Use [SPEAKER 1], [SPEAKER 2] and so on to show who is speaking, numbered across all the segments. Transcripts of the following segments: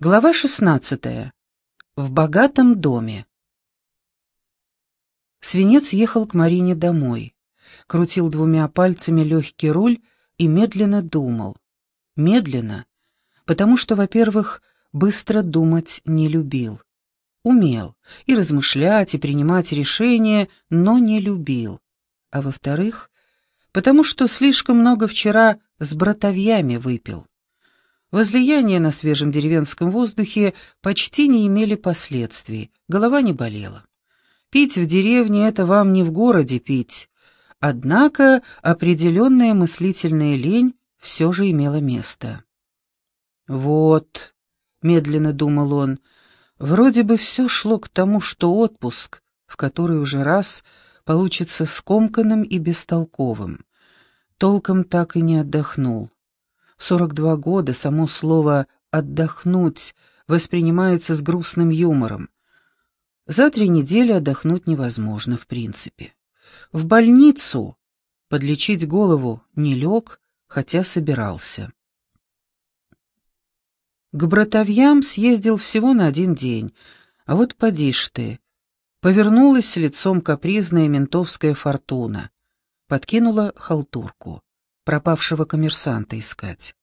[SPEAKER 1] Глава 16. В богатом доме. Свинец ехал к Марине домой, крутил двумя пальцами легкий руль и медленно думал. Медленно, потому что, во-первых, быстро думать не любил. Умел и размышлять, и принимать решения, но не любил. А во-вторых, потому что слишком много вчера с братовьями выпил. Возлияния на свежем деревенском воздухе почти не имели последствий, голова не болела. Пить в деревне — это вам не в городе пить. Однако определенная мыслительная лень все же имела место. «Вот», — медленно думал он, — «вроде бы все шло к тому, что отпуск, в который уже раз получится скомканным и бестолковым, толком так и не отдохнул. Сорок два года само слово «отдохнуть» воспринимается с грустным юмором. За три недели отдохнуть невозможно в принципе. В больницу подлечить голову не лег, хотя собирался. К братовьям съездил всего на один день, а вот поди ж ты. Повернулась лицом капризная ментовская фортуна, подкинула халтурку пропавшего коммерсанта искать.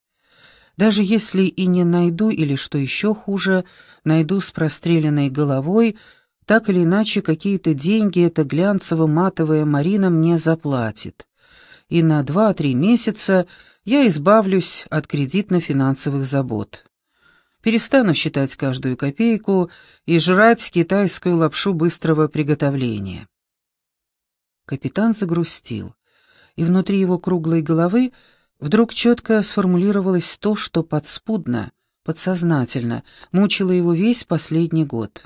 [SPEAKER 1] Даже если и не найду, или, что еще хуже, найду с простреленной головой, так или иначе какие-то деньги эта глянцево-матовая Марина мне заплатит. И на два-три месяца я избавлюсь от кредитно-финансовых забот. Перестану считать каждую копейку и жрать китайскую лапшу быстрого приготовления. Капитан загрустил и внутри его круглой головы вдруг четко сформулировалось то, что подспудно, подсознательно мучило его весь последний год.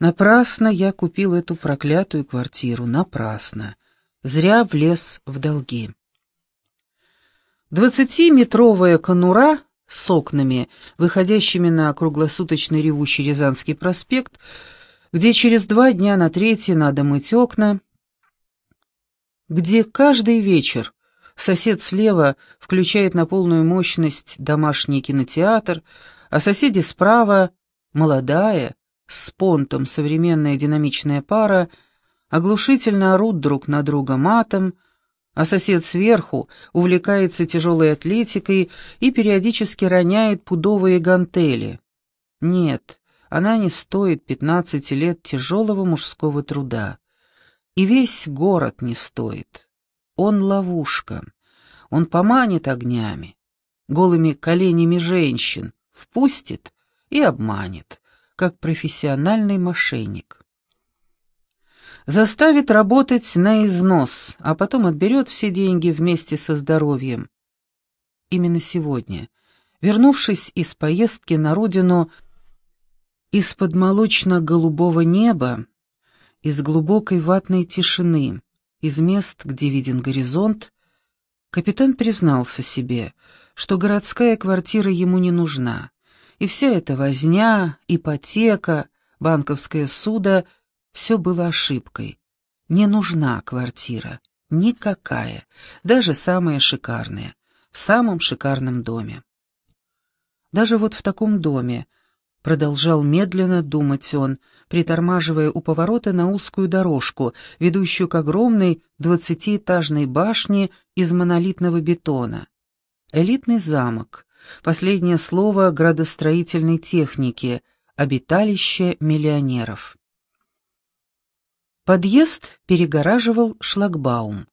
[SPEAKER 1] Напрасно я купил эту проклятую квартиру, напрасно. Зря влез в долги. Двадцатиметровая конура с окнами, выходящими на круглосуточный ревущий Рязанский проспект, где через два дня на третье надо мыть окна, где каждый вечер сосед слева включает на полную мощность домашний кинотеатр, а соседи справа, молодая, с понтом современная динамичная пара, оглушительно орут друг на друга матом, а сосед сверху увлекается тяжелой атлетикой и периодически роняет пудовые гантели. Нет, она не стоит пятнадцати лет тяжелого мужского труда. И весь город не стоит. Он ловушка. Он поманит огнями, голыми коленями женщин, впустит и обманет, как профессиональный мошенник. Заставит работать на износ, а потом отберет все деньги вместе со здоровьем. Именно сегодня, вернувшись из поездки на родину из-под молочно-голубого неба, из глубокой ватной тишины, из мест, где виден горизонт, капитан признался себе, что городская квартира ему не нужна, и вся эта возня, ипотека, банковское судо — все было ошибкой. Не нужна квартира, никакая, даже самая шикарная, в самом шикарном доме. Даже вот в таком доме, Продолжал медленно думать он, притормаживая у поворота на узкую дорожку, ведущую к огромной двадцатиэтажной башне из монолитного бетона. Элитный замок, последнее слово градостроительной техники, обиталище миллионеров. Подъезд перегораживал шлагбаум.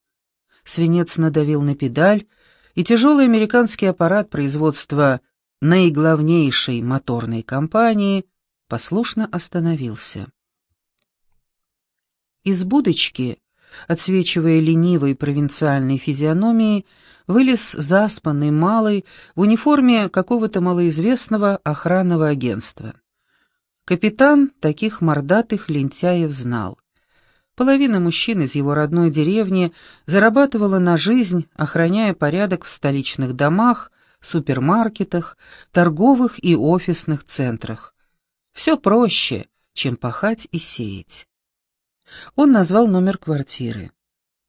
[SPEAKER 1] Свинец надавил на педаль, и тяжелый американский аппарат производства наиглавнейшей моторной компании, послушно остановился. Из будочки, отсвечивая ленивой провинциальной физиономией, вылез заспанный малый в униформе какого-то малоизвестного охранного агентства. Капитан таких мордатых лентяев знал. Половина мужчин из его родной деревни зарабатывала на жизнь, охраняя порядок в столичных домах, супермаркетах, торговых и офисных центрах. Все проще, чем пахать и сеять. Он назвал номер квартиры.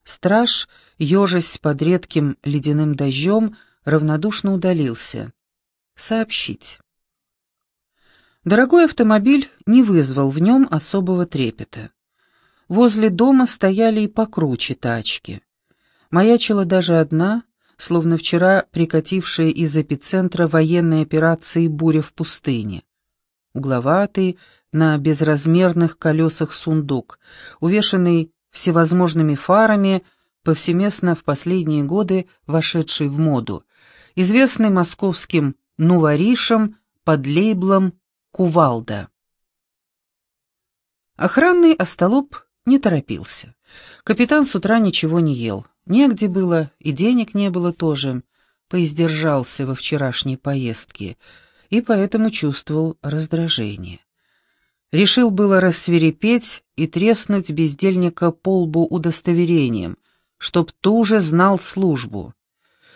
[SPEAKER 1] Страж, ежась под редким ледяным дождем, равнодушно удалился. Сообщить. Дорогой автомобиль не вызвал в нем особого трепета. Возле дома стояли и покруче тачки. Маячила даже одна, словно вчера прикатившая из эпицентра военной операции «Буря в пустыне». Угловатый, на безразмерных колесах сундук, увешанный всевозможными фарами, повсеместно в последние годы вошедший в моду, известный московским «нуворишем» под лейблом «Кувалда». Охранный остолоп не торопился. Капитан с утра ничего не ел. Негде было, и денег не было тоже. Поиздержался во вчерашней поездке, и поэтому чувствовал раздражение. Решил было рассверепеть и треснуть бездельника по лбу удостоверением, чтоб туже знал службу.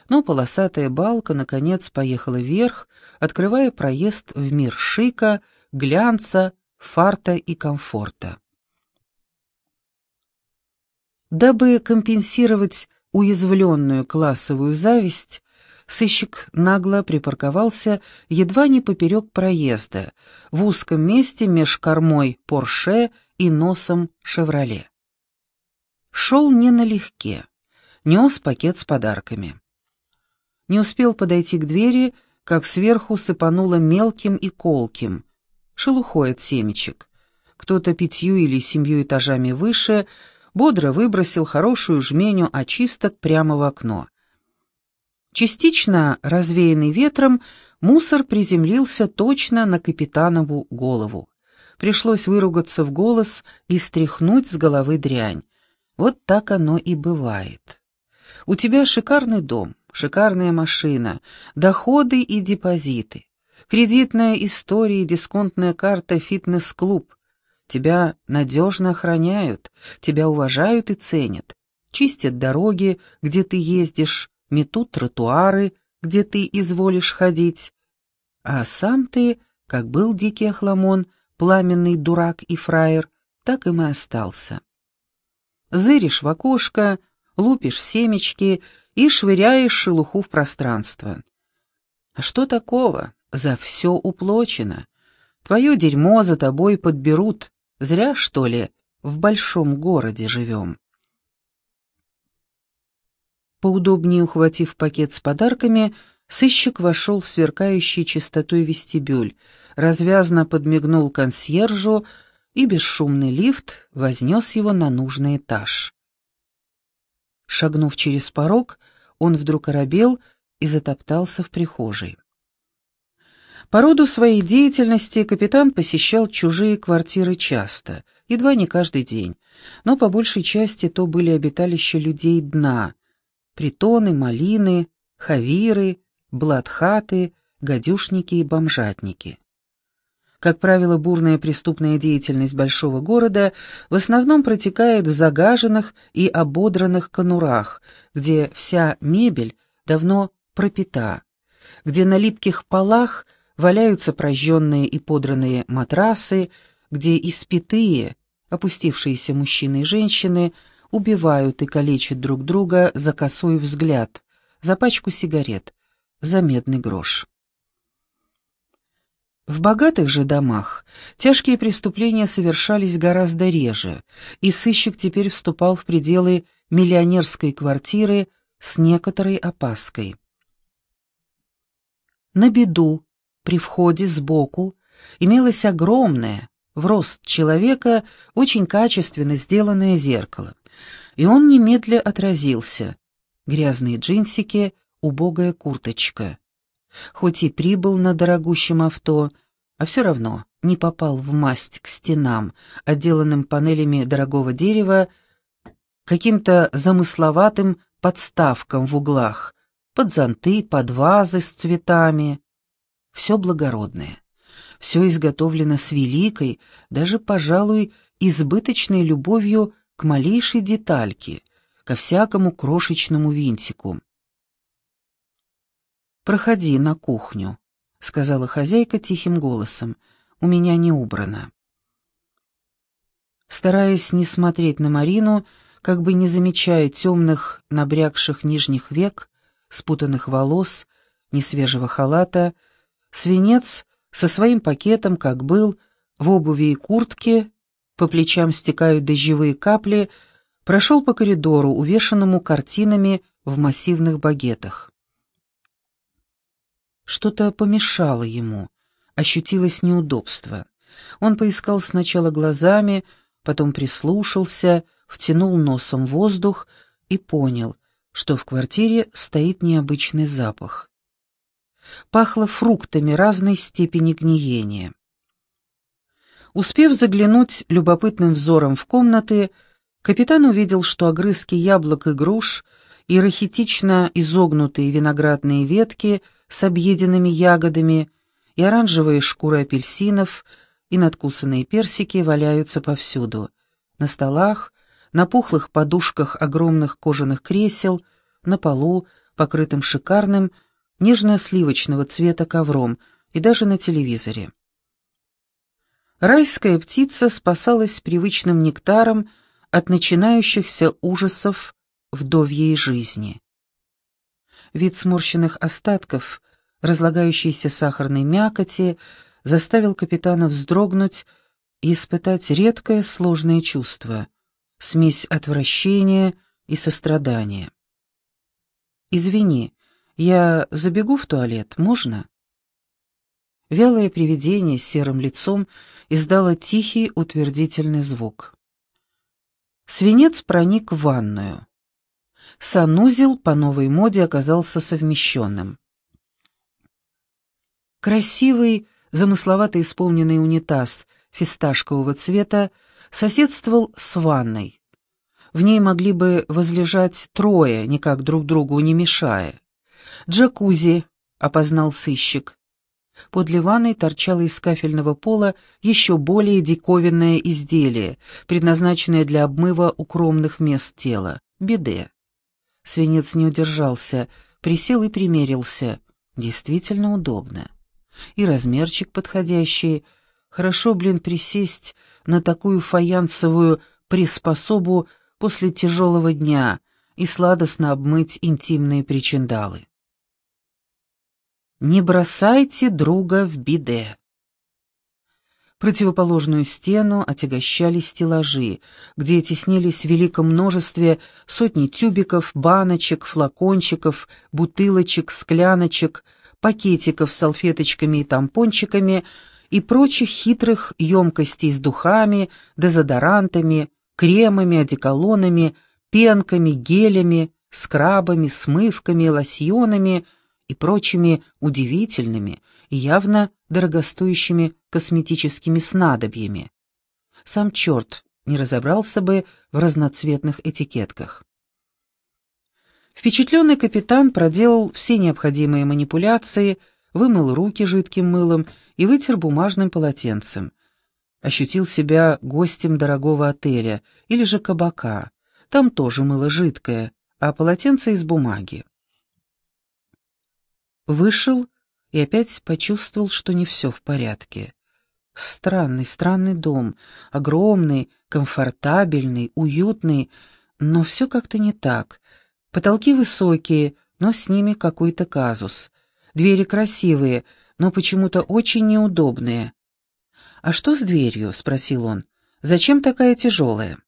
[SPEAKER 1] Но полосатая балка, наконец, поехала вверх, открывая проезд в мир шика, глянца, фарта и комфорта. Дабы компенсировать уязвленную классовую зависть, сыщик нагло припарковался едва не поперек проезда, в узком месте меж кормой «Порше» и носом «Шевроле». Шел не налегке, нес пакет с подарками. Не успел подойти к двери, как сверху сыпануло мелким и колким, шелухой от семечек. Кто-то пятью или семью этажами выше бодро выбросил хорошую жменю очисток прямо в окно. Частично развеянный ветром, мусор приземлился точно на капитанову голову. Пришлось выругаться в голос и стряхнуть с головы дрянь. Вот так оно и бывает. У тебя шикарный дом, шикарная машина, доходы и депозиты, кредитная история и дисконтная карта «Фитнес-клуб». Тебя надежно охраняют, тебя уважают и ценят, чистят дороги, где ты ездишь, метут тротуары, где ты изволишь ходить. А сам ты, как был дикий охламон, пламенный дурак и фраер, так им и остался. Зыришь в окошко, лупишь семечки и швыряешь шелуху в пространство. А что такого? За все уплочено. Твое дерьмо за тобой подберут. Зря, что ли, в большом городе живем. Поудобнее ухватив пакет с подарками, сыщик вошел в сверкающий чистотой вестибюль, развязно подмигнул консьержу, и бесшумный лифт вознес его на нужный этаж. Шагнув через порог, он вдруг оробел и затоптался в прихожей. По роду своей деятельности капитан посещал чужие квартиры часто, едва не каждый день, но по большей части то были обиталища людей дна — притоны, малины, хавиры, блатхаты, гадюшники и бомжатники. Как правило, бурная преступная деятельность большого города в основном протекает в загаженных и ободранных конурах, где вся мебель давно пропита, где на липких полах валяются прожженные и подранные матрасы, где испитые, опустившиеся мужчины и женщины – убивают и калечат друг друга за косой взгляд, за пачку сигарет, за медный грош. В богатых же домах тяжкие преступления совершались гораздо реже, и сыщик теперь вступал в пределы миллионерской квартиры с некоторой опаской. На беду, при входе сбоку, имелось огромное, в рост человека, очень качественно сделанное зеркало и он немедля отразился. Грязные джинсики, убогая курточка. Хоть и прибыл на дорогущем авто, а все равно не попал в масть к стенам, отделанным панелями дорогого дерева, каким-то замысловатым подставкам в углах, под зонты, под вазы с цветами. Все благородное. Все изготовлено с великой, даже, пожалуй, избыточной любовью к малейшей детальке, ко всякому крошечному винтику. «Проходи на кухню», — сказала хозяйка тихим голосом. «У меня не убрано». Стараясь не смотреть на Марину, как бы не замечая темных, набрякших нижних век, спутанных волос, несвежего халата, свинец со своим пакетом, как был, в обуви и куртке, по плечам стекают дождевые капли, прошел по коридору, увешанному картинами в массивных багетах. Что-то помешало ему, ощутилось неудобство. Он поискал сначала глазами, потом прислушался, втянул носом воздух и понял, что в квартире стоит необычный запах. Пахло фруктами разной степени гниения. Успев заглянуть любопытным взором в комнаты, капитан увидел, что огрызки яблок и груш и рахитично изогнутые виноградные ветки с объеденными ягодами и оранжевые шкуры апельсинов и надкусанные персики валяются повсюду. На столах, на пухлых подушках огромных кожаных кресел, на полу, покрытым шикарным, нежно-сливочного цвета ковром и даже на телевизоре. Райская птица спасалась привычным нектаром от начинающихся ужасов вдовьей жизни. Вид сморщенных остатков, разлагающейся сахарной мякоти, заставил капитана вздрогнуть и испытать редкое сложное чувство — смесь отвращения и сострадания. «Извини, я забегу в туалет, можно?» Вялое привидение с серым лицом издало тихий утвердительный звук. Свинец проник в ванную. Санузел по новой моде оказался совмещенным. Красивый, замысловато исполненный унитаз фисташкового цвета соседствовал с ванной. В ней могли бы возлежать трое, никак друг другу не мешая. «Джакузи», — опознал сыщик. Подле ванной торчало из кафельного пола еще более диковинное изделие, предназначенное для обмыва укромных мест тела — биде. Свинец не удержался, присел и примерился. Действительно удобно. И размерчик подходящий. Хорошо, блин, присесть на такую фаянсовую приспособу после тяжелого дня и сладостно обмыть интимные причиндалы. Не бросайте друга в биде. Противоположную стену отягощали стеллажи, где теснились в великом множестве сотни тюбиков, баночек, флакончиков, бутылочек, скляночек, пакетиков с салфеточками и тампончиками и прочих хитрых емкостей с духами, дезодорантами, кремами, одеколонами, пенками, гелями, скрабами, смывками, лосьонами — и прочими удивительными и явно дорогостоящими косметическими снадобьями. Сам черт не разобрался бы в разноцветных этикетках. Впечатленный капитан проделал все необходимые манипуляции, вымыл руки жидким мылом и вытер бумажным полотенцем. Ощутил себя гостем дорогого отеля или же кабака. Там тоже мыло жидкое, а полотенце из бумаги. Вышел и опять почувствовал, что не все в порядке. Странный, странный дом, огромный, комфортабельный, уютный, но все как-то не так. Потолки высокие, но с ними какой-то казус. Двери красивые, но почему-то очень неудобные. «А что с дверью?» — спросил он. «Зачем такая тяжелая?»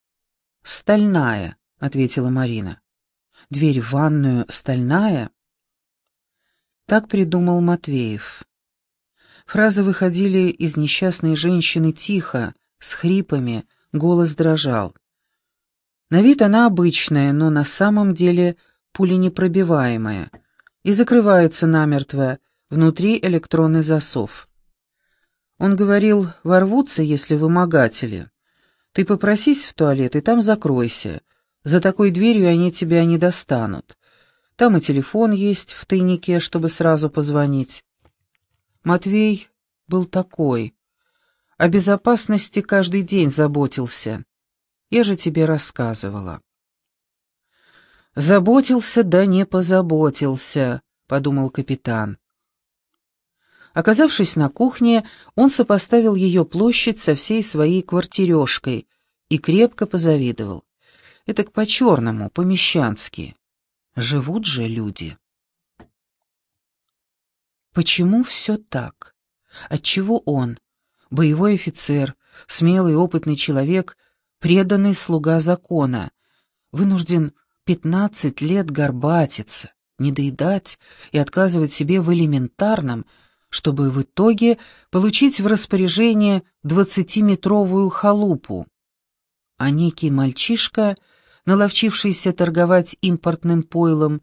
[SPEAKER 1] «Стальная», — ответила Марина. «Дверь в ванную стальная?» Так придумал Матвеев. Фразы выходили из несчастной женщины тихо, с хрипами, голос дрожал. На вид она обычная, но на самом деле пуленепробиваемая и закрывается намертво, внутри электронный засов. Он говорил, ворвутся, если вымогатели. Ты попросись в туалет и там закройся. За такой дверью они тебя не достанут. Там и телефон есть в тайнике, чтобы сразу позвонить. Матвей был такой. О безопасности каждый день заботился. Я же тебе рассказывала. «Заботился, да не позаботился», — подумал капитан. Оказавшись на кухне, он сопоставил ее площадь со всей своей квартирешкой и крепко позавидовал. Это к по-черному, по-мещански. Живут же люди. Почему все так? Отчего он, боевой офицер, смелый опытный человек, преданный слуга закона, вынужден пятнадцать лет горбатиться, недоедать и отказывать себе в элементарном, чтобы в итоге получить в распоряжение двадцатиметровую халупу. А некий мальчишка, наловчившийся торговать импортным пойлом,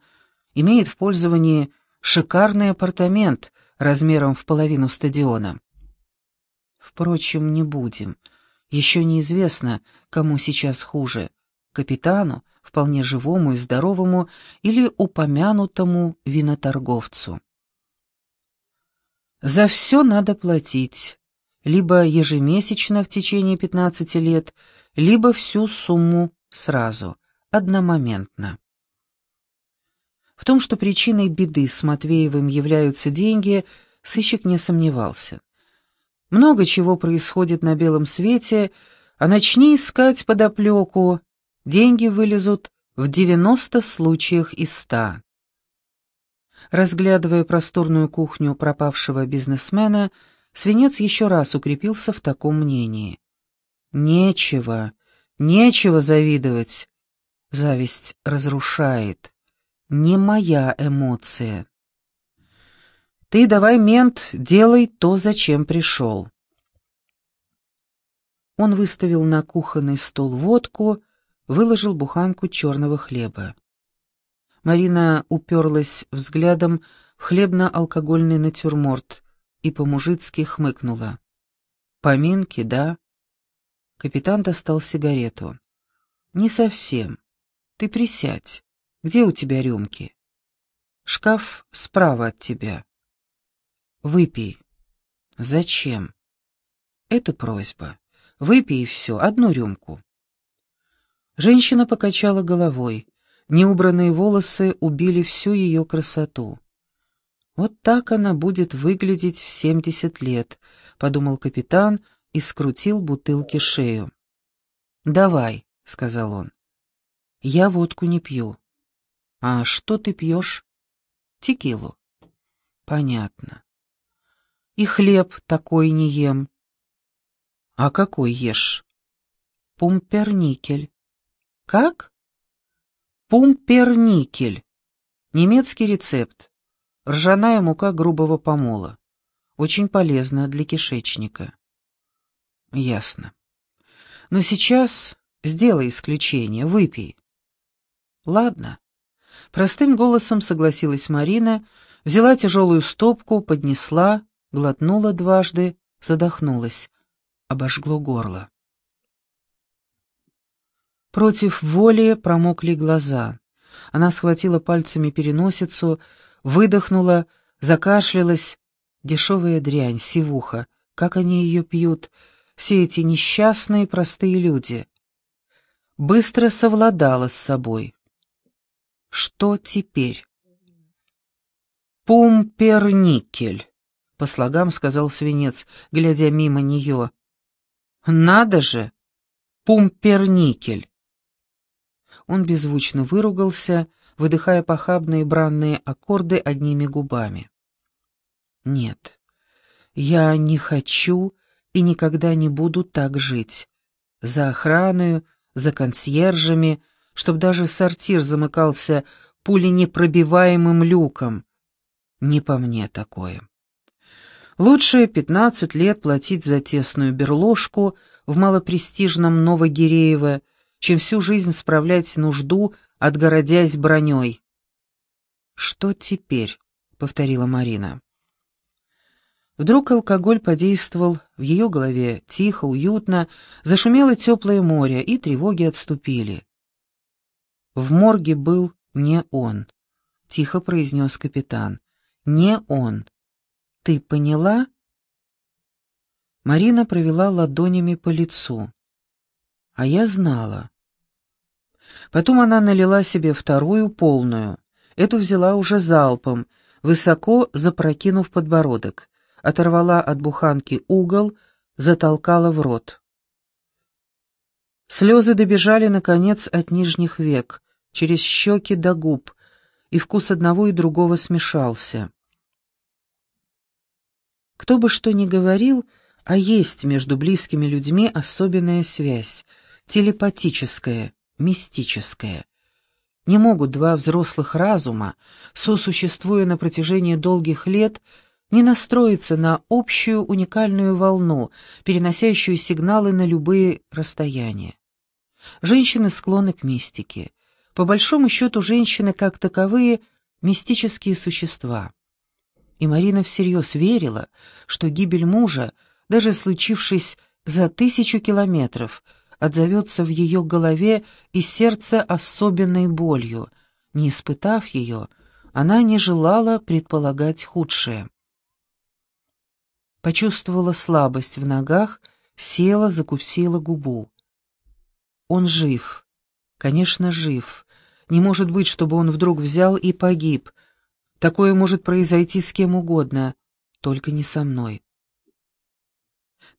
[SPEAKER 1] имеет в пользовании шикарный апартамент размером в половину стадиона. Впрочем, не будем. Еще неизвестно, кому сейчас хуже — капитану, вполне живому и здоровому, или упомянутому виноторговцу. За все надо платить, либо ежемесячно в течение 15 лет, либо всю сумму сразу, одномоментно. В том, что причиной беды с Матвеевым являются деньги, сыщик не сомневался. Много чего происходит на белом свете, а начни искать подоплеку, деньги вылезут в 90 случаях из 100. Разглядывая просторную кухню пропавшего бизнесмена, свинец еще раз укрепился в таком мнении. Нечего, нечего завидовать. Зависть разрушает. Не моя эмоция. Ты давай, мент, делай то, зачем пришел. Он выставил на кухонный стол водку, выложил буханку черного хлеба. Марина уперлась взглядом в хлебно-алкогольный натюрморт и по-мужицки хмыкнула. «Поминки, да?» Капитан достал сигарету. «Не совсем. Ты присядь. Где у тебя рюмки?» «Шкаф справа от тебя». «Выпей». «Зачем?» «Это просьба. Выпей все, одну рюмку». Женщина покачала головой. Неубранные волосы убили всю ее красоту. «Вот так она будет выглядеть в семьдесят лет», — подумал капитан и скрутил бутылки шею. «Давай», — сказал он. «Я водку не пью». «А что ты пьешь?» «Текилу». «Понятно». «И хлеб такой не ем». «А какой ешь?» «Пумперникель». «Как?» Пумперникель. Немецкий рецепт. Ржаная мука грубого помола. Очень полезно для кишечника. Ясно. Но сейчас сделай исключение, выпей. Ладно. Простым голосом согласилась Марина, взяла тяжелую стопку, поднесла, глотнула дважды, задохнулась. Обожгло горло. Против воли промокли глаза. Она схватила пальцами переносицу, выдохнула, закашлялась. Дешевая дрянь, сивуха. Как они ее пьют, все эти несчастные простые люди. Быстро совладала с собой. Что теперь? «Пумперникель», — по слогам сказал свинец, глядя мимо нее. «Надо же! Пумперникель!» Он беззвучно выругался, выдыхая похабные бранные аккорды одними губами. «Нет, я не хочу и никогда не буду так жить. За охраною, за консьержами, чтоб даже сортир замыкался пуленепробиваемым люком. Не по мне такое. Лучше пятнадцать лет платить за тесную берложку в малопрестижном Новогиреево, чем всю жизнь справлять нужду, отгородясь броней. «Что теперь?» — повторила Марина. Вдруг алкоголь подействовал, в ее голове тихо, уютно, зашумело теплое море, и тревоги отступили. В морге был не он, — тихо произнес капитан. Не он. Ты поняла? Марина провела ладонями по лицу. А я знала. Потом она налила себе вторую, полную. Эту взяла уже залпом, высоко запрокинув подбородок, оторвала от буханки угол, затолкала в рот. Слезы добежали, наконец, от нижних век, через щеки до губ, и вкус одного и другого смешался. Кто бы что ни говорил, а есть между близкими людьми особенная связь, телепатическая, мистическая. Не могут два взрослых разума, сосуществуя на протяжении долгих лет, не настроиться на общую уникальную волну, переносящую сигналы на любые расстояния. Женщины склонны к мистике. По большому счету, женщины как таковые – мистические существа. И Марина всерьез верила, что гибель мужа, даже случившись за тысячу километров, отзовется в ее голове и сердце особенной болью. Не испытав ее, она не желала предполагать худшее. Почувствовала слабость в ногах, села, закусила губу. Он жив. Конечно, жив. Не может быть, чтобы он вдруг взял и погиб. Такое может произойти с кем угодно, только не со мной.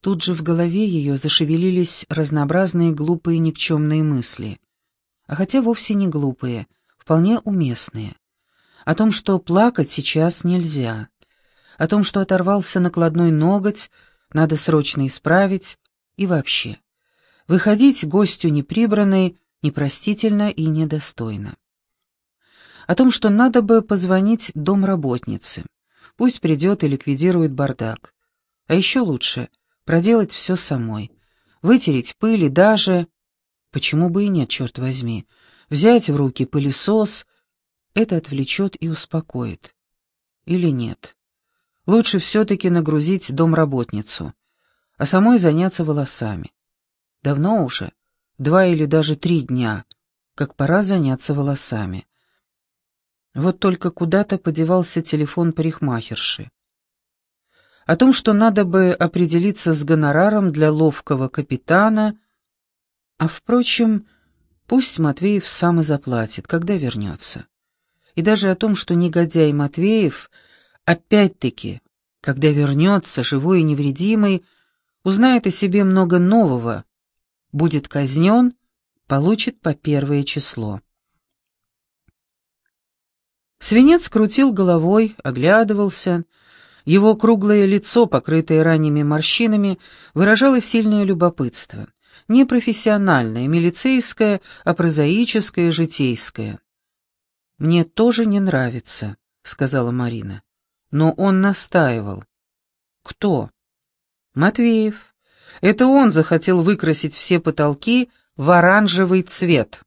[SPEAKER 1] Тут же в голове ее зашевелились разнообразные глупые никчемные мысли. А хотя вовсе не глупые, вполне уместные. О том, что плакать сейчас нельзя о том, что оторвался накладной ноготь, надо срочно исправить, и вообще. Выходить гостю неприбранной непростительно и недостойно. О том, что надо бы позвонить домработнице. Пусть придет и ликвидирует бардак. А еще лучше проделать все самой. Вытереть пыль и даже... Почему бы и нет, черт возьми. Взять в руки пылесос. Это отвлечет и успокоит. Или нет лучше все-таки нагрузить домработницу, а самой заняться волосами. Давно уже, два или даже три дня, как пора заняться волосами. Вот только куда-то подевался телефон парикмахерши. О том, что надо бы определиться с гонораром для ловкого капитана, а, впрочем, пусть Матвеев сам и заплатит, когда вернется. И даже о том, что негодяй Матвеев — Опять-таки, когда вернется, живой и невредимый, узнает о себе много нового, будет казнен, получит по первое число. Свинец крутил головой, оглядывался. Его круглое лицо, покрытое ранними морщинами, выражало сильное любопытство. Не профессиональное, милицейское, а прозаическое, житейское. «Мне тоже не нравится», — сказала Марина. Но он настаивал. Кто? Матвеев. Это он захотел выкрасить все потолки в оранжевый цвет.